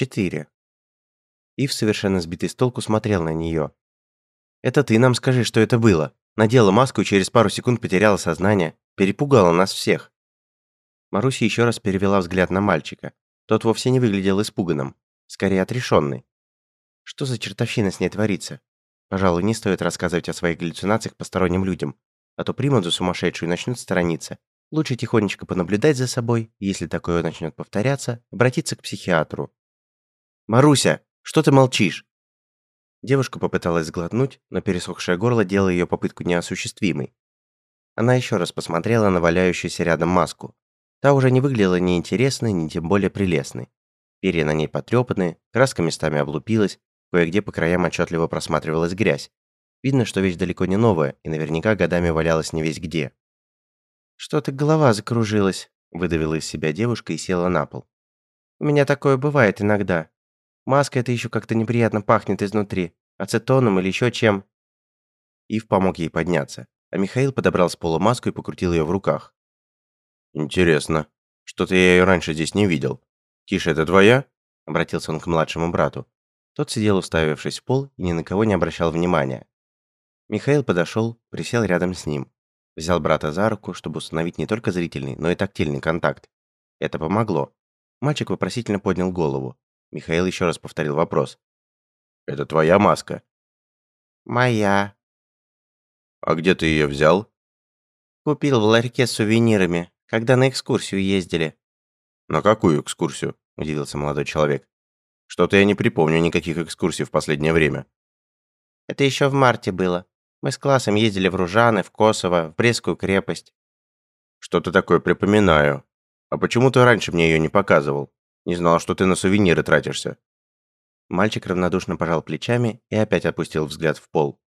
4. Ив, совершенно сбитый с толку, смотрел на нее. «Это ты нам скажи, что это было. Надела маску и через пару секунд потеряла сознание. Перепугала нас всех». Маруся еще раз перевела взгляд на мальчика. Тот вовсе не выглядел испуганным, скорее отрешенный. Что за чертовщина с ней творится? Пожалуй, не стоит рассказывать о своих галлюцинациях посторонним людям, а то примут за сумасшедшую и начнут сторониться. Лучше тихонечко понаблюдать за собой, если такое начнет повторяться, обратиться к психиатру. «Маруся, что ты молчишь?» Девушка попыталась сглотнуть, но пересохшее горло делало ее попытку неосуществимой. Она еще раз посмотрела на валяющуюся рядом маску. Та уже не выглядела ни интересной, ни тем более прелестной. Перья на ней потрепаны, краска местами облупилась, кое-где по краям отчетливо просматривалась грязь. Видно, что вещь далеко не новая и наверняка годами валялась не весь где. «Что-то голова закружилась», – выдавила из себя девушка и села на пол. «У меня такое бывает иногда. Маска это еще как-то неприятно пахнет изнутри, ацетоном или еще чем». Ив помог ей подняться, а Михаил подобрал с пола маску и покрутил ее в руках. «Интересно. Что-то я ее раньше здесь не видел. Тише, это твоя?» – обратился он к младшему брату. Тот сидел, уставившись в пол, и ни на кого не обращал внимания. Михаил подошел, присел рядом с ним. Взял брата за руку, чтобы установить не только зрительный, но и тактильный контакт. Это помогло. Мальчик вопросительно поднял голову. Михаил еще раз повторил вопрос. «Это твоя маска?» «Моя». «А где ты ее взял?» «Купил в ларьке с сувенирами когда на экскурсию ездили». «На какую экскурсию?» – удивился молодой человек. «Что-то я не припомню никаких экскурсий в последнее время». «Это еще в марте было. Мы с классом ездили в Ружаны, в Косово, в Брестскую крепость». «Что-то такое припоминаю. А почему ты раньше мне ее не показывал? Не знал, что ты на сувениры тратишься». Мальчик равнодушно пожал плечами и опять опустил взгляд в пол.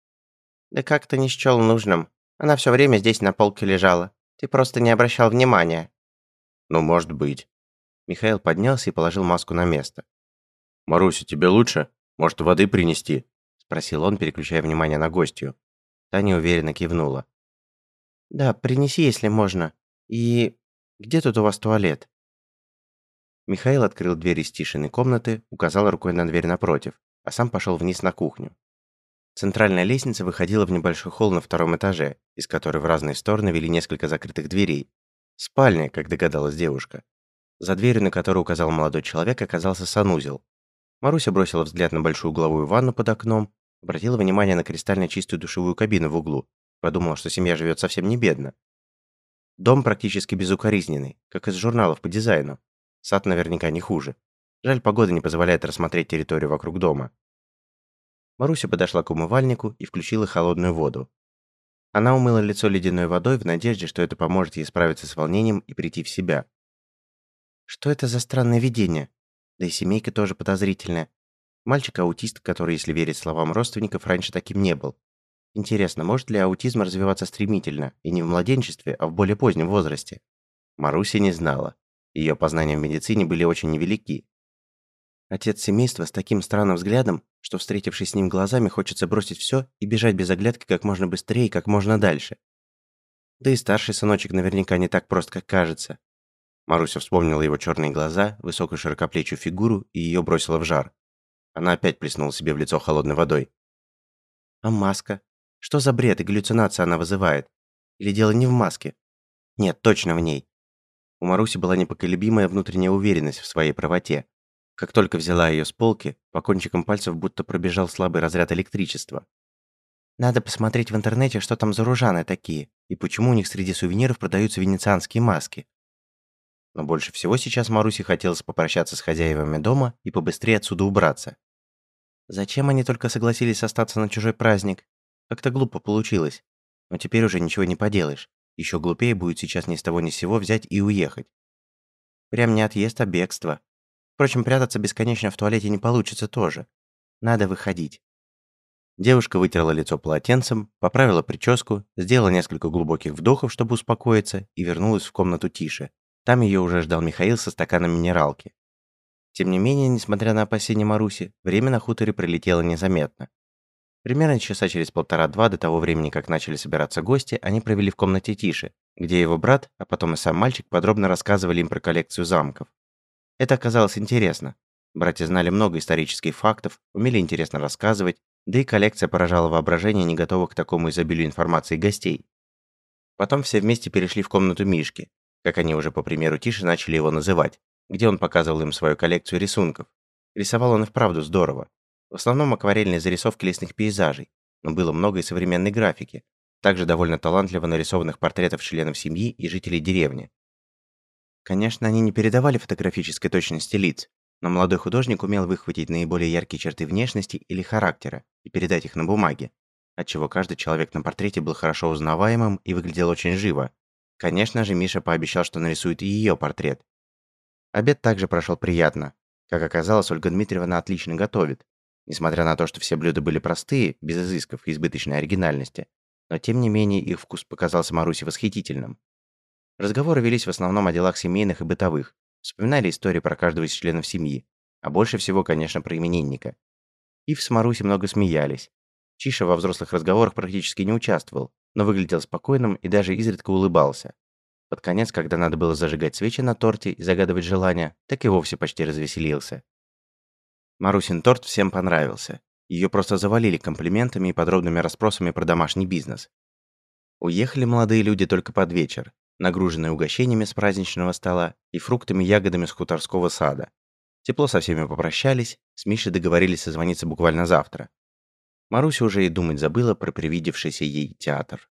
«Да как-то не счел нужным. Она все время здесь на полке лежала. Ты просто не обращал внимания». «Ну, может быть». Михаил поднялся и положил маску на место. «Маруся, тебе лучше? Может, воды принести?» Спросил он, переключая внимание на гостью. Таня уверенно кивнула. «Да, принеси, если можно. И... где тут у вас туалет?» Михаил открыл дверь из Тишиной комнаты, указал рукой на дверь напротив, а сам пошел вниз на кухню. Центральная лестница выходила в небольшой холл на втором этаже, из которой в разные стороны вели несколько закрытых дверей. Спальня, как догадалась девушка. За дверью, на которую указал молодой человек, оказался санузел. Маруся бросила взгляд на большую угловую ванну под окном, обратила внимание на кристально чистую душевую кабину в углу, подумала, что семья живет совсем не бедно. Дом практически безукоризненный, как из журналов по дизайну. Сад наверняка не хуже. Жаль, погода не позволяет рассмотреть территорию вокруг дома. Маруся подошла к умывальнику и включила холодную воду. Она умыла лицо ледяной водой в надежде, что это поможет ей справиться с волнением и прийти в себя. Что это за странное видение? Да и семейка тоже подозрительная. Мальчик-аутист, который, если верить словам родственников, раньше таким не был. Интересно, может ли аутизм развиваться стремительно, и не в младенчестве, а в более позднем возрасте? Маруся не знала. Ее познания в медицине были очень невелики, Отец семейства с таким странным взглядом, что, встретившись с ним глазами, хочется бросить все и бежать без оглядки как можно быстрее и как можно дальше. Да и старший сыночек наверняка не так прост, как кажется. Маруся вспомнила его черные глаза, высокую широкоплечью фигуру и ее бросила в жар. Она опять плеснула себе в лицо холодной водой. А маска? Что за бред и галлюцинация она вызывает? Или дело не в маске? Нет, точно в ней. У Маруси была непоколебимая внутренняя уверенность в своей правоте. Как только взяла ее с полки, по кончикам пальцев будто пробежал слабый разряд электричества. Надо посмотреть в интернете, что там за ружаны такие, и почему у них среди сувениров продаются венецианские маски. Но больше всего сейчас Марусе хотелось попрощаться с хозяевами дома и побыстрее отсюда убраться. Зачем они только согласились остаться на чужой праздник? Как-то глупо получилось. Но теперь уже ничего не поделаешь. Еще глупее будет сейчас ни с того ни с сего взять и уехать. Прям не отъезд, а бегство. Впрочем, прятаться бесконечно в туалете не получится тоже. Надо выходить. Девушка вытерла лицо полотенцем, поправила прическу, сделала несколько глубоких вдохов, чтобы успокоиться, и вернулась в комнату тише. Там ее уже ждал Михаил со стаканом минералки. Тем не менее, несмотря на опасения Маруси, время на хуторе пролетело незаметно. Примерно часа через полтора-два до того времени, как начали собираться гости, они провели в комнате Тиши, где его брат, а потом и сам мальчик подробно рассказывали им про коллекцию замков. Это оказалось интересно. Братья знали много исторических фактов, умели интересно рассказывать, да и коллекция поражала воображение не готовых к такому изобилию информации гостей. Потом все вместе перешли в комнату Мишки, как они уже по примеру Тиши начали его называть, где он показывал им свою коллекцию рисунков. Рисовал он и вправду здорово. В основном акварельные зарисовки лесных пейзажей, но было много и современной графики, также довольно талантливо нарисованных портретов членов семьи и жителей деревни. Конечно, они не передавали фотографической точности лиц, но молодой художник умел выхватить наиболее яркие черты внешности или характера и передать их на бумаге, отчего каждый человек на портрете был хорошо узнаваемым и выглядел очень живо. Конечно же, Миша пообещал, что нарисует и ее портрет. Обед также прошел приятно. Как оказалось, Ольга Дмитриевна отлично готовит. Несмотря на то, что все блюда были простые, без изысков и избыточной оригинальности, но тем не менее их вкус показался Марусе восхитительным. Разговоры велись в основном о делах семейных и бытовых, вспоминали истории про каждого из членов семьи, а больше всего, конечно, про именинника. Ив с Марусей много смеялись. Чиша во взрослых разговорах практически не участвовал, но выглядел спокойным и даже изредка улыбался. Под конец, когда надо было зажигать свечи на торте и загадывать желания, так и вовсе почти развеселился. Марусин торт всем понравился. Ее просто завалили комплиментами и подробными расспросами про домашний бизнес. Уехали молодые люди только под вечер, нагруженные угощениями с праздничного стола и фруктами и ягодами с хуторского сада. Тепло со всеми попрощались, с Мишей договорились созвониться буквально завтра. Маруся уже и думать забыла про привидевшийся ей театр.